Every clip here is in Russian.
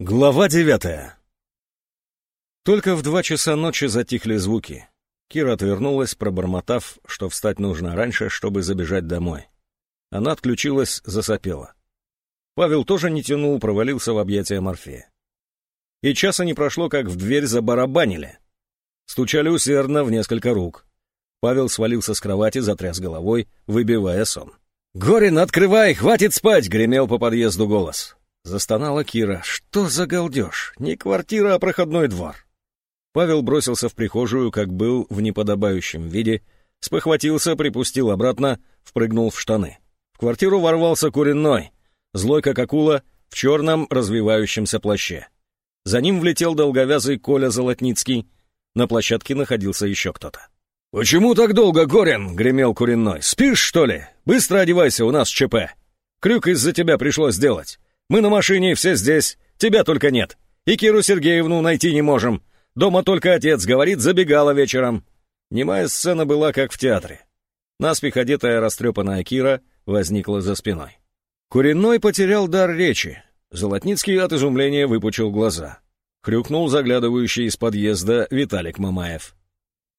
Глава девятая. Только в два часа ночи затихли звуки. Кира отвернулась, пробормотав, что встать нужно раньше, чтобы забежать домой. Она отключилась, засопела. Павел тоже не тянул, провалился в объятия Морфея. И часа не прошло, как в дверь забарабанили. Стучали усердно в несколько рук. Павел свалился с кровати, затряс головой, выбивая сон. «Горин, открывай, хватит спать!» — гремел по подъезду голос. Застонала Кира. «Что за галдеж? Не квартира, а проходной двор». Павел бросился в прихожую, как был в неподобающем виде, спохватился, припустил обратно, впрыгнул в штаны. В квартиру ворвался куренной, злой как акула, в черном развивающемся плаще. За ним влетел долговязый Коля Золотницкий. На площадке находился еще кто-то. «Почему так долго, Горин?» — гремел куренной. «Спишь, что ли? Быстро одевайся, у нас ЧП. Крюк из-за тебя пришлось сделать. Мы на машине, все здесь, тебя только нет. И Киру Сергеевну найти не можем. Дома только отец, говорит, забегала вечером». Немая сцена была как в театре. Наспех одетая растрепанная Кира возникла за спиной. Куренной потерял дар речи. Золотницкий от изумления выпучил глаза. Хрюкнул заглядывающий из подъезда Виталик Мамаев.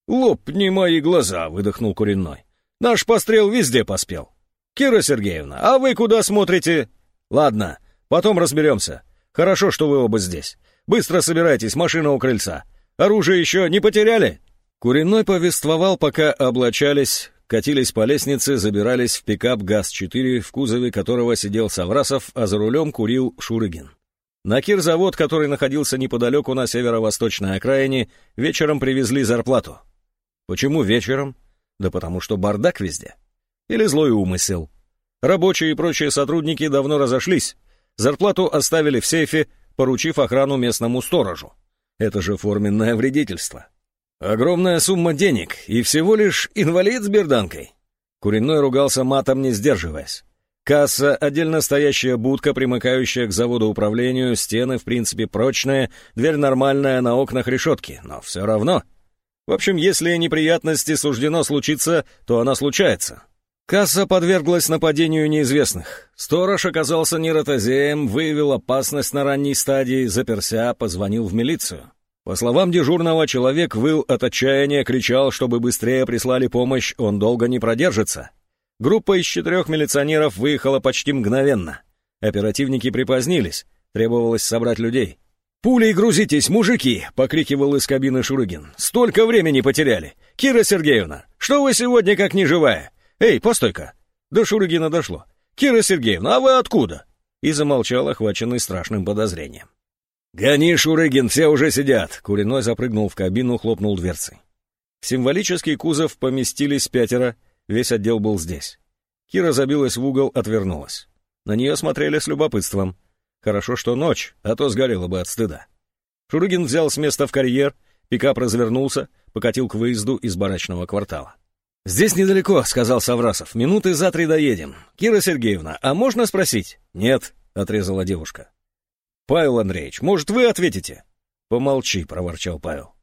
«Лопни мои глаза!» — выдохнул Куренной. «Наш пострел везде поспел. Кира Сергеевна, а вы куда смотрите?» «Ладно, Потом разберемся. Хорошо, что вы оба здесь. Быстро собирайтесь, машина у крыльца. Оружие еще не потеряли?» Куриной повествовал, пока облачались, катились по лестнице, забирались в пикап ГАЗ-4, в кузове которого сидел Саврасов, а за рулем курил Шурыгин. На кирзавод, который находился неподалеку на северо-восточной окраине, вечером привезли зарплату. Почему вечером? Да потому что бардак везде. Или злой умысел. Рабочие и прочие сотрудники давно разошлись, Зарплату оставили в сейфе, поручив охрану местному сторожу. Это же форменное вредительство. Огромная сумма денег и всего лишь инвалид с берданкой. Куриной ругался матом, не сдерживаясь. Касса, отдельно стоящая будка, примыкающая к заводу управлению, стены, в принципе, прочные, дверь нормальная, на окнах решетки, но все равно. В общем, если неприятности суждено случиться, то она случается. Касса подверглась нападению неизвестных. Сторож оказался неротозеем, выявил опасность на ранней стадии, заперся, позвонил в милицию. По словам дежурного, человек выл от отчаяния, кричал, чтобы быстрее прислали помощь, он долго не продержится. Группа из четырех милиционеров выехала почти мгновенно. Оперативники припозднились, требовалось собрать людей. «Пулей грузитесь, мужики!» — покрикивал из кабины Шурыгин. «Столько времени потеряли! Кира Сергеевна, что вы сегодня как неживая? «Эй, постой-ка!» До Шурыгина дошло. «Кира Сергеевна, а вы откуда?» И замолчал, охваченный страшным подозрением. «Гони, Шурыгин, все уже сидят!» Куриной запрыгнул в кабину, хлопнул дверцей. В символический кузов поместились пятеро, весь отдел был здесь. Кира забилась в угол, отвернулась. На нее смотрели с любопытством. Хорошо, что ночь, а то сгорела бы от стыда. Шурыгин взял с места в карьер, пикап развернулся, покатил к выезду из барачного квартала. «Здесь недалеко», — сказал Саврасов. «Минуты за три доедем. Кира Сергеевна, а можно спросить?» «Нет», — отрезала девушка. «Павел Андреевич, может, вы ответите?» «Помолчи», — проворчал Павел.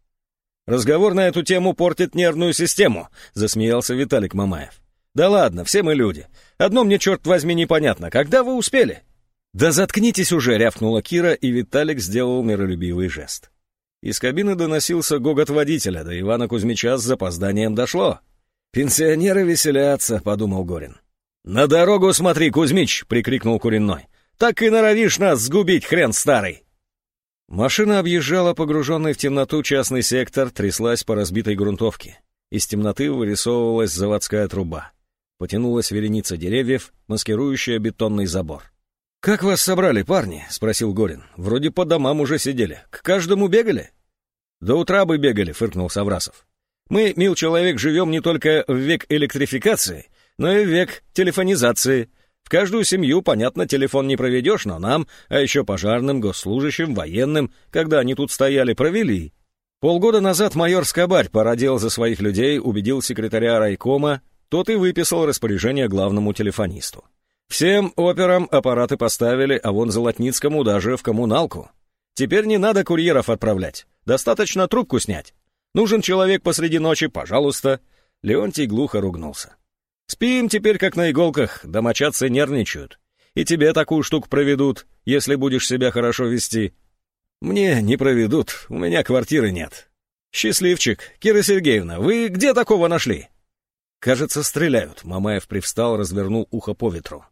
«Разговор на эту тему портит нервную систему», — засмеялся Виталик Мамаев. «Да ладно, все мы люди. Одно мне, черт возьми, непонятно. Когда вы успели?» «Да заткнитесь уже!» — рявкнула Кира, и Виталик сделал миролюбивый жест. Из кабины доносился гогот водителя, до Ивана Кузьмича с запозданием дошло. «Пенсионеры веселятся», — подумал Горин. «На дорогу смотри, Кузьмич!» — прикрикнул Куриной. «Так и норовишь нас сгубить, хрен старый!» Машина объезжала погруженный в темноту частный сектор, тряслась по разбитой грунтовке. Из темноты вырисовывалась заводская труба. Потянулась вереница деревьев, маскирующая бетонный забор. «Как вас собрали, парни?» — спросил Горин. «Вроде по домам уже сидели. К каждому бегали?» «До утра бы бегали», — фыркнул Саврасов. Мы, мил человек, живем не только в век электрификации, но и в век телефонизации. В каждую семью, понятно, телефон не проведешь, но нам, а еще пожарным, госслужащим, военным, когда они тут стояли, провели. Полгода назад майор Скобарь породил за своих людей, убедил секретаря райкома, тот и выписал распоряжение главному телефонисту. Всем операм аппараты поставили, а вон Золотницкому даже в коммуналку. Теперь не надо курьеров отправлять, достаточно трубку снять. Нужен человек посреди ночи, пожалуйста. Леонтий глухо ругнулся. Спим теперь как на иголках, домочадцы нервничают. И тебе такую штуку проведут, если будешь себя хорошо вести. «Мне не проведут, у меня квартиры нет». «Счастливчик, Кира Сергеевна, вы где такого нашли?» «Кажется, стреляют», — Мамаев привстал, развернул ухо по ветру.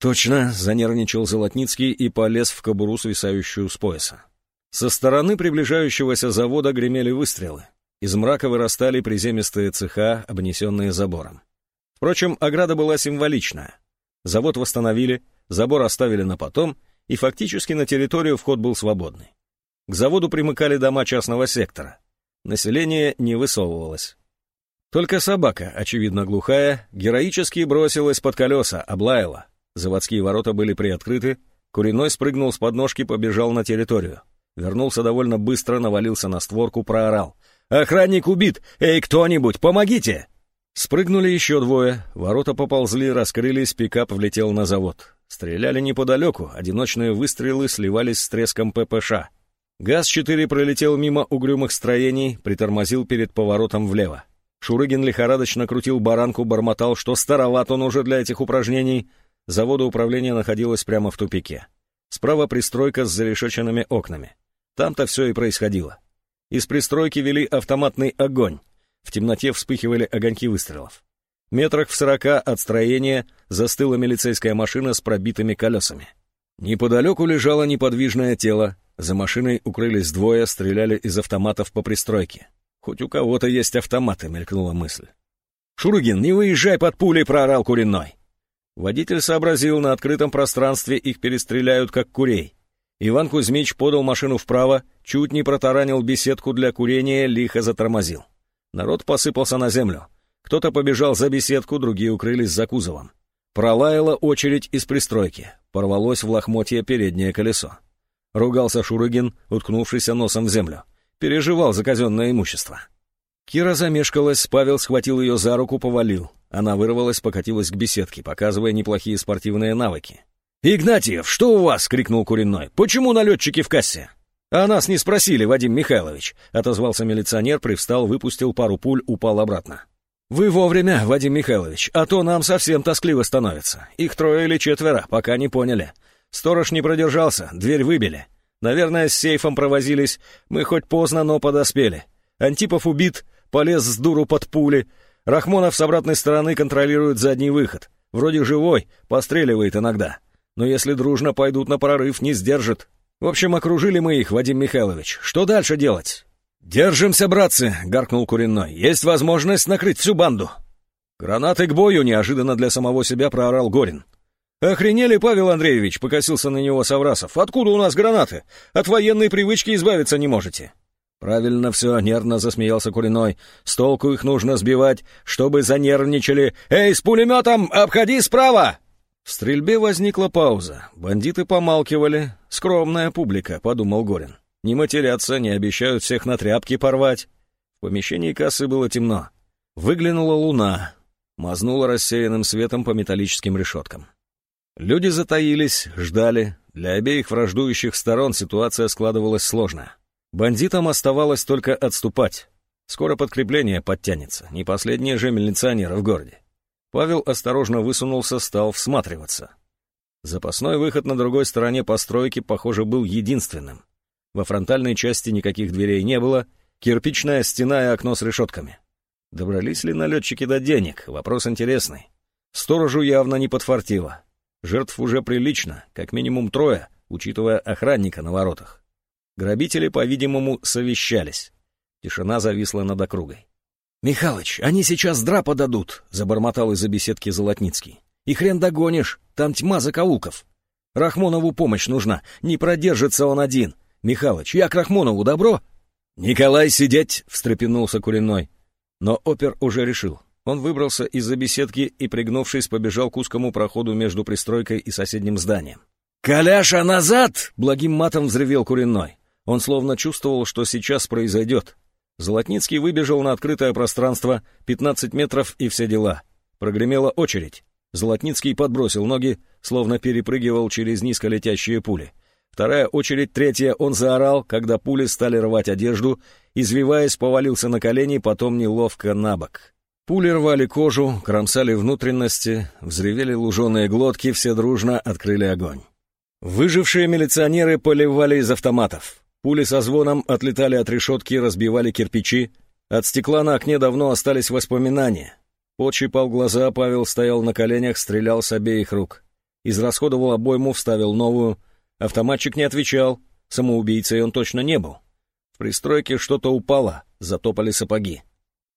«Точно», — занервничал Золотницкий и полез в кобуру, свисающую с пояса. Со стороны приближающегося завода гремели выстрелы. Из мрака вырастали приземистые цеха, обнесенные забором. Впрочем, ограда была символичная. Завод восстановили, забор оставили на потом, и фактически на территорию вход был свободный. К заводу примыкали дома частного сектора. Население не высовывалось. Только собака, очевидно глухая, героически бросилась под колеса, облаяла. Заводские ворота были приоткрыты, Куриной спрыгнул с подножки, побежал на территорию. Вернулся довольно быстро, навалился на створку, проорал. «Охранник убит! Эй, кто-нибудь, помогите!» Спрыгнули еще двое, ворота поползли, раскрылись, пикап влетел на завод. Стреляли неподалеку, одиночные выстрелы сливались с треском ППШ. ГАЗ-4 пролетел мимо угрюмых строений, притормозил перед поворотом влево. Шурыгин лихорадочно крутил баранку, бормотал, что староват он уже для этих упражнений. Завода управления находилось прямо в тупике. Справа пристройка с зарешеченными окнами. Там-то все и происходило. Из пристройки вели автоматный огонь. В темноте вспыхивали огоньки выстрелов. Метрах в сорока от строения застыла милицейская машина с пробитыми колесами. Неподалеку лежало неподвижное тело. За машиной укрылись двое, стреляли из автоматов по пристройке. «Хоть у кого-то есть автоматы», — мелькнула мысль. «Шурыгин, не выезжай под пулей!» — проорал Куриной. Водитель сообразил, на открытом пространстве их перестреляют, как курей. Иван Кузьмич подал машину вправо, чуть не протаранил беседку для курения, лихо затормозил. Народ посыпался на землю. Кто-то побежал за беседку, другие укрылись за кузовом. Пролаяла очередь из пристройки. Порвалось в лохмотье переднее колесо. Ругался Шурыгин, уткнувшийся носом в землю переживал за казенное имущество. Кира замешкалась, Павел схватил ее за руку, повалил. Она вырвалась, покатилась к беседке, показывая неплохие спортивные навыки. «Игнатьев, что у вас?» — крикнул Куриной. «Почему налетчики в кассе?» «А нас не спросили, Вадим Михайлович», — отозвался милиционер, привстал, выпустил пару пуль, упал обратно. «Вы вовремя, Вадим Михайлович, а то нам совсем тоскливо становится. Их трое или четверо, пока не поняли. Сторож не продержался, дверь выбили. Наверное, с сейфом провозились. Мы хоть поздно, но подоспели. Антипов убит, полез с дуру под пули. Рахмонов с обратной стороны контролирует задний выход. Вроде живой, постреливает иногда. Но если дружно пойдут на прорыв, не сдержит. В общем, окружили мы их, Вадим Михайлович. Что дальше делать? «Держимся, братцы!» — гаркнул Куриной. «Есть возможность накрыть всю банду!» «Гранаты к бою!» — неожиданно для самого себя проорал Горин. «Охренели, Павел Андреевич!» — покосился на него Саврасов. «Откуда у нас гранаты? От военной привычки избавиться не можете!» «Правильно все», — нервно засмеялся Куриной. «С толку их нужно сбивать, чтобы занервничали. Эй, с пулеметом, обходи справа!» В стрельбе возникла пауза. Бандиты помалкивали. «Скромная публика», — подумал Горин. «Не матерятся, не обещают всех на тряпки порвать». В помещении кассы было темно. Выглянула луна, мазнула рассеянным светом по металлическим решеткам. Люди затаились, ждали. Для обеих враждующих сторон ситуация складывалась сложно. Бандитам оставалось только отступать. Скоро подкрепление подтянется, не последние же милиционеры в городе. Павел осторожно высунулся, стал всматриваться. Запасной выход на другой стороне постройки, похоже, был единственным. Во фронтальной части никаких дверей не было, кирпичная стена и окно с решетками. Добрались ли налетчики до денег? Вопрос интересный. Сторожу явно не подфартило. Жертв уже прилично, как минимум трое, учитывая охранника на воротах. Грабители, по-видимому, совещались. Тишина зависла над округой. «Михалыч, они сейчас драпа дадут», — забормотал из-за беседки Золотницкий. «И хрен догонишь, там тьма закоулков. Рахмонову помощь нужна, не продержится он один. Михалыч, я к Рахмонову, добро?» «Николай, сидеть!» — встрепенулся Куриной. Но опер уже решил. Он выбрался из-за беседки и, пригнувшись, побежал к узкому проходу между пристройкой и соседним зданием. «Коляша, назад!» — благим матом взревел Куриной. Он словно чувствовал, что сейчас произойдет. Золотницкий выбежал на открытое пространство, 15 метров и все дела. Прогремела очередь. Золотницкий подбросил ноги, словно перепрыгивал через низко летящие пули. Вторая очередь, третья, он заорал, когда пули стали рвать одежду, извиваясь, повалился на колени, потом неловко на бок. Пули рвали кожу, кромсали внутренности, взревели луженые глотки, все дружно открыли огонь. Выжившие милиционеры поливали из автоматов. Пули со звоном отлетали от решетки, разбивали кирпичи. От стекла на окне давно остались воспоминания. Пот глаза, Павел стоял на коленях, стрелял с обеих рук. Израсходовал обойму, вставил новую. Автоматчик не отвечал, самоубийцей он точно не был. В пристройке что-то упало, затопали сапоги.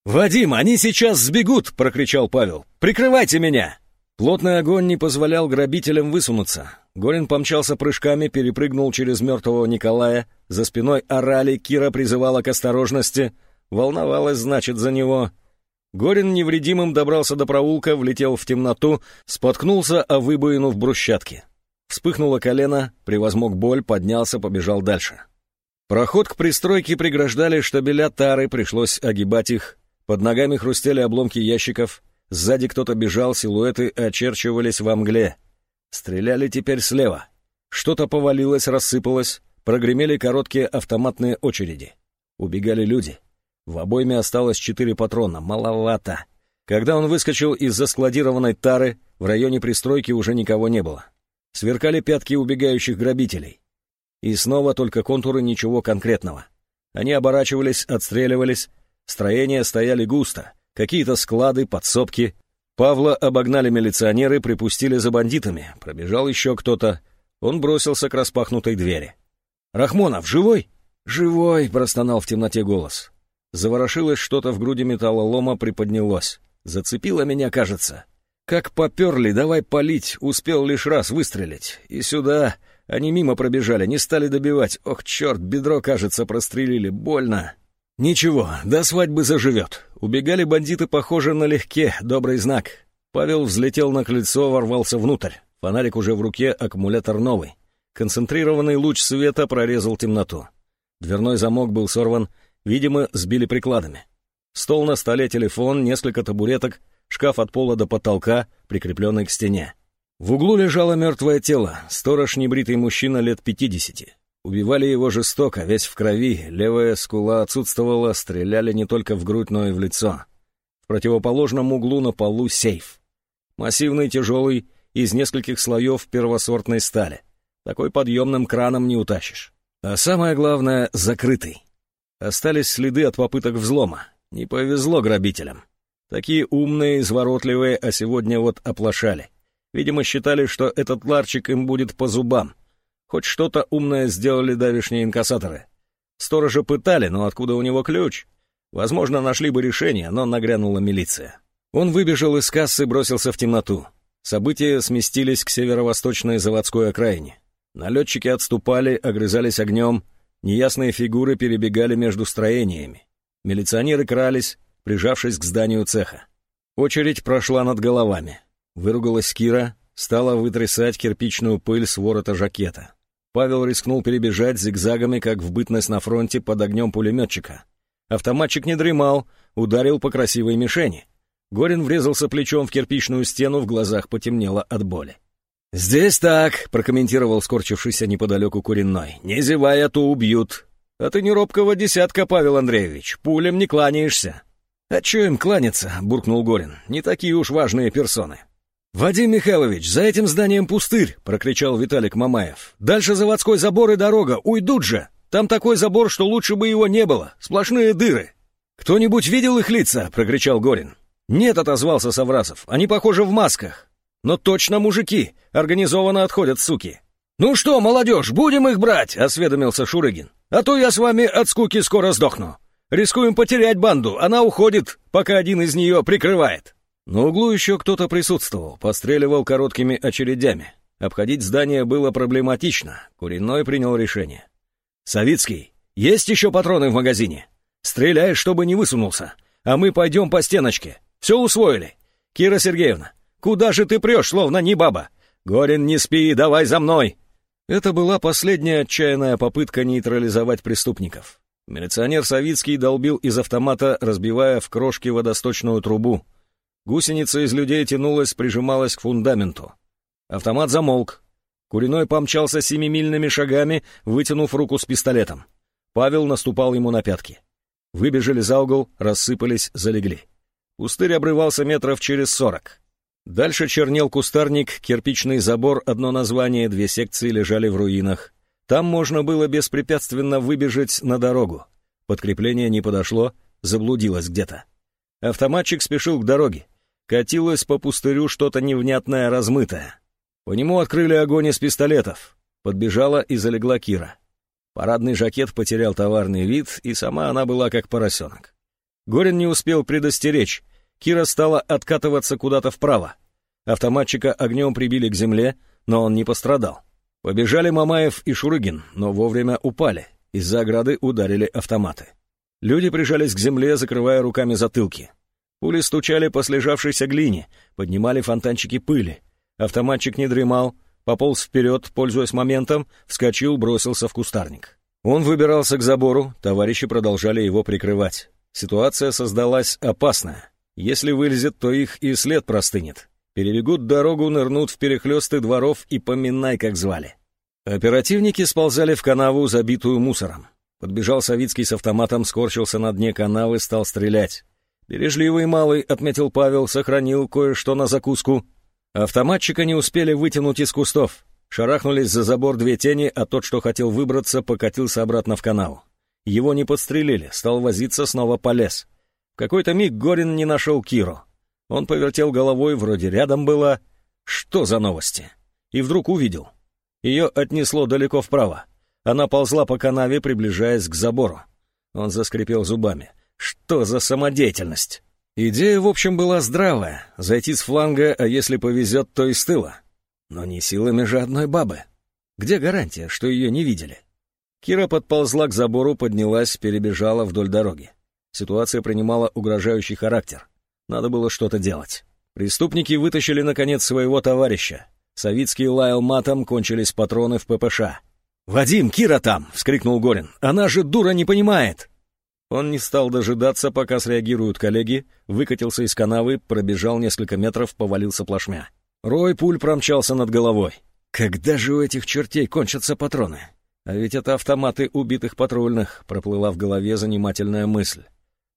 «Вадим, они сейчас сбегут!» — прокричал Павел. «Прикрывайте меня!» Плотный огонь не позволял грабителям высунуться. Горин помчался прыжками, перепрыгнул через мертвого Николая. За спиной орали, Кира призывала к осторожности. Волновалась, значит, за него. Горин невредимым добрался до проулка, влетел в темноту, споткнулся о выбоину в брусчатке. Вспыхнуло колено, превозмог боль, поднялся, побежал дальше. Проход к пристройке преграждали штабеля тары, пришлось огибать их. Под ногами хрустели обломки ящиков, Сзади кто-то бежал, силуэты очерчивались во мгле. Стреляли теперь слева. Что-то повалилось, рассыпалось, прогремели короткие автоматные очереди. Убегали люди. В обойме осталось четыре патрона, маловато. Когда он выскочил из заскладированной тары, в районе пристройки уже никого не было. Сверкали пятки убегающих грабителей. И снова только контуры ничего конкретного. Они оборачивались, отстреливались, строения стояли густо, какие-то склады, подсобки. Павла обогнали милиционеры, припустили за бандитами. Пробежал еще кто-то. Он бросился к распахнутой двери. «Рахмонов, живой?» «Живой!» — простонал в темноте голос. Заворошилось что-то в груди металлолома, приподнялось. Зацепило меня, кажется. Как поперли, давай палить, успел лишь раз выстрелить. И сюда... Они мимо пробежали, не стали добивать. Ох, черт, бедро, кажется, прострелили. Больно. Ничего, до свадьбы заживет. Убегали бандиты, похоже, налегке, добрый знак. Павел взлетел на крыльцо, ворвался внутрь. Фонарик уже в руке, аккумулятор новый. Концентрированный луч света прорезал темноту. Дверной замок был сорван, видимо, сбили прикладами. Стол на столе, телефон, несколько табуреток, шкаф от пола до потолка, прикрепленный к стене. В углу лежало мертвое тело, сторож небритый мужчина лет пятидесяти. Убивали его жестоко, весь в крови, левая скула отсутствовала, стреляли не только в грудь, но и в лицо. В противоположном углу на полу сейф. Массивный, тяжелый, из нескольких слоев первосортной стали. Такой подъемным краном не утащишь. А самое главное — закрытый. Остались следы от попыток взлома. Не повезло грабителям. Такие умные, изворотливые, а сегодня вот оплошали. Видимо, считали, что этот ларчик им будет по зубам — Хоть что-то умное сделали давишние инкассаторы. Сторожа пытали, но откуда у него ключ? Возможно, нашли бы решение, но нагрянула милиция. Он выбежал из кассы, бросился в темноту. События сместились к северо-восточной заводской окраине. Налетчики отступали, огрызались огнем, неясные фигуры перебегали между строениями. Милиционеры крались, прижавшись к зданию цеха. Очередь прошла над головами. Выругалась Кира, стала вытрясать кирпичную пыль с ворота жакета. Павел рискнул перебежать зигзагами, как в бытность на фронте под огнем пулеметчика. Автоматчик не дремал, ударил по красивой мишени. Горин врезался плечом в кирпичную стену, в глазах потемнело от боли. «Здесь так», — прокомментировал скорчившийся неподалеку Куриной. «Не зевай, а то убьют. А ты не робкого десятка, Павел Андреевич, пулем не кланяешься». «А чё им кланяться?» — буркнул Горин. «Не такие уж важные персоны». «Вадим Михайлович, за этим зданием пустырь!» — прокричал Виталик Мамаев. «Дальше заводской забор и дорога, уйдут же! Там такой забор, что лучше бы его не было, сплошные дыры!» «Кто-нибудь видел их лица?» — прокричал Горин. «Нет», — отозвался Саврасов, — «они, похожи в масках». «Но точно мужики, организованно отходят суки». «Ну что, молодежь, будем их брать?» — осведомился Шурыгин. «А то я с вами от скуки скоро сдохну. Рискуем потерять банду, она уходит, пока один из нее прикрывает». На углу еще кто-то присутствовал, постреливал короткими очередями. Обходить здание было проблематично. Куриной принял решение. «Савицкий, есть еще патроны в магазине? Стреляй, чтобы не высунулся, а мы пойдем по стеночке. Все усвоили. Кира Сергеевна, куда же ты прешь, словно не баба? Горин, не спи, давай за мной!» Это была последняя отчаянная попытка нейтрализовать преступников. Милиционер Савицкий долбил из автомата, разбивая в крошки водосточную трубу. Гусеница из людей тянулась, прижималась к фундаменту. Автомат замолк. Куриной помчался семимильными шагами, вытянув руку с пистолетом. Павел наступал ему на пятки. Выбежали за угол, рассыпались, залегли. Пустырь обрывался метров через сорок. Дальше чернел кустарник, кирпичный забор, одно название, две секции лежали в руинах. Там можно было беспрепятственно выбежать на дорогу. Подкрепление не подошло, заблудилось где-то. Автоматчик спешил к дороге. Катилось по пустырю что-то невнятное, размытое. По нему открыли огонь из пистолетов. Подбежала и залегла Кира. Парадный жакет потерял товарный вид, и сама она была как поросенок. Горин не успел предостеречь. Кира стала откатываться куда-то вправо. Автоматчика огнем прибили к земле, но он не пострадал. Побежали Мамаев и Шурыгин, но вовремя упали. Из-за ограды ударили автоматы. Люди прижались к земле, закрывая руками затылки. Пули стучали по слежавшейся глине, поднимали фонтанчики пыли. Автоматчик не дремал, пополз вперед, пользуясь моментом, вскочил, бросился в кустарник. Он выбирался к забору, товарищи продолжали его прикрывать. Ситуация создалась опасная. Если вылезет, то их и след простынет. Перебегут дорогу, нырнут в перехлесты дворов и поминай, как звали. Оперативники сползали в канаву, забитую мусором. Подбежал Савицкий с автоматом, скорчился на дне канавы, стал стрелять. «Бережливый малый», — отметил Павел, — сохранил кое-что на закуску. Автоматчика не успели вытянуть из кустов. Шарахнулись за забор две тени, а тот, что хотел выбраться, покатился обратно в канаву. Его не подстрелили, стал возиться, снова полез. В какой-то миг Горин не нашел Киру. Он повертел головой, вроде рядом было. Что за новости? И вдруг увидел. Ее отнесло далеко вправо. Она ползла по канаве, приближаясь к забору. Он заскрипел зубами. Что за самодеятельность? Идея, в общем, была здравая. Зайти с фланга, а если повезет, то и с тыла. Но не силами же одной бабы. Где гарантия, что ее не видели? Кира подползла к забору, поднялась, перебежала вдоль дороги. Ситуация принимала угрожающий характер. Надо было что-то делать. Преступники вытащили, наконец, своего товарища. Савицкий лаял матом, кончились патроны в ППШ. «Вадим, Кира там!» — вскрикнул Горин. «Она же дура не понимает!» Он не стал дожидаться, пока среагируют коллеги, выкатился из канавы, пробежал несколько метров, повалился плашмя. Рой пуль промчался над головой. «Когда же у этих чертей кончатся патроны?» А ведь это автоматы убитых патрульных, проплыла в голове занимательная мысль.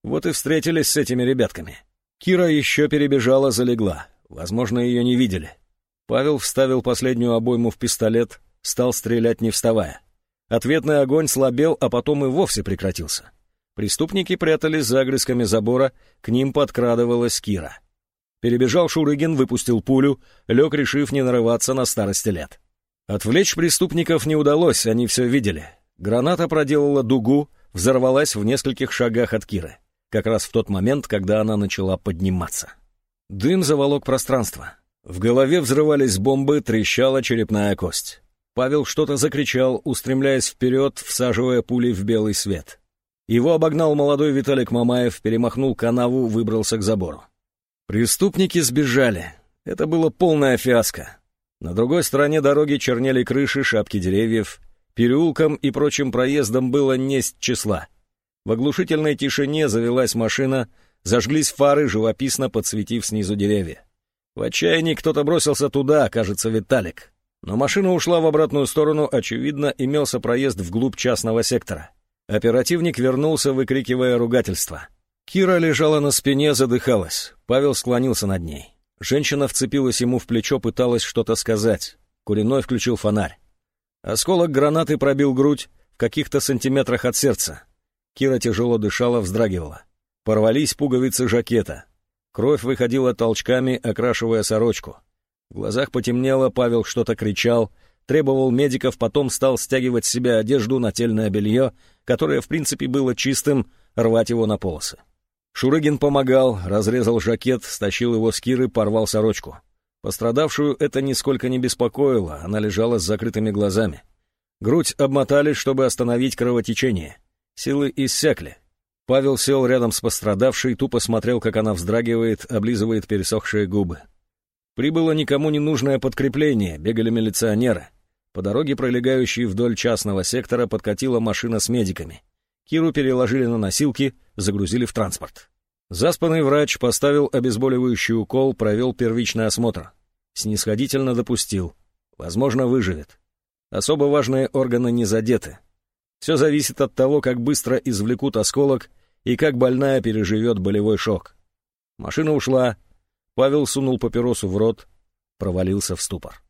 Вот и встретились с этими ребятками. Кира еще перебежала, залегла. Возможно, ее не видели. Павел вставил последнюю обойму в пистолет, стал стрелять не вставая. Ответный огонь слабел, а потом и вовсе прекратился. Преступники прятались за огрызками забора, к ним подкрадывалась Кира. Перебежал Шурыгин, выпустил пулю, лег, решив не нарываться на старости лет. Отвлечь преступников не удалось, они все видели. Граната проделала дугу, взорвалась в нескольких шагах от Киры как раз в тот момент, когда она начала подниматься. Дым заволок пространство. В голове взрывались бомбы, трещала черепная кость. Павел что-то закричал, устремляясь вперед, всаживая пули в белый свет. Его обогнал молодой Виталик Мамаев, перемахнул канаву, выбрался к забору. Преступники сбежали. Это было полная фиаско. На другой стороне дороги чернели крыши, шапки деревьев. Переулкам и прочим проездам было несть числа — в оглушительной тишине завелась машина, зажглись фары, живописно подсветив снизу деревья. В отчаянии кто-то бросился туда, кажется, Виталик. Но машина ушла в обратную сторону, очевидно, имелся проезд вглубь частного сектора. Оперативник вернулся, выкрикивая ругательство. Кира лежала на спине, задыхалась. Павел склонился над ней. Женщина вцепилась ему в плечо, пыталась что-то сказать. Куриной включил фонарь. Осколок гранаты пробил грудь в каких-то сантиметрах от сердца. Кира тяжело дышала, вздрагивала. Порвались пуговицы жакета. Кровь выходила толчками, окрашивая сорочку. В глазах потемнело, Павел что-то кричал, требовал медиков, потом стал стягивать с себя одежду, нательное белье, которое, в принципе, было чистым, рвать его на полосы. Шурыгин помогал, разрезал жакет, стащил его с Киры, порвал сорочку. Пострадавшую это нисколько не беспокоило, она лежала с закрытыми глазами. Грудь обмотали, чтобы остановить кровотечение. Силы иссякли. Павел сел рядом с пострадавшей, тупо смотрел, как она вздрагивает, облизывает пересохшие губы. Прибыло никому не нужное подкрепление, бегали милиционеры. По дороге, пролегающей вдоль частного сектора, подкатила машина с медиками. Киру переложили на носилки, загрузили в транспорт. Заспанный врач поставил обезболивающий укол, провел первичный осмотр. Снисходительно допустил. Возможно, выживет. Особо важные органы не задеты. Все зависит от того, как быстро извлекут осколок и как больная переживет болевой шок. Машина ушла. Павел сунул папиросу в рот, провалился в ступор.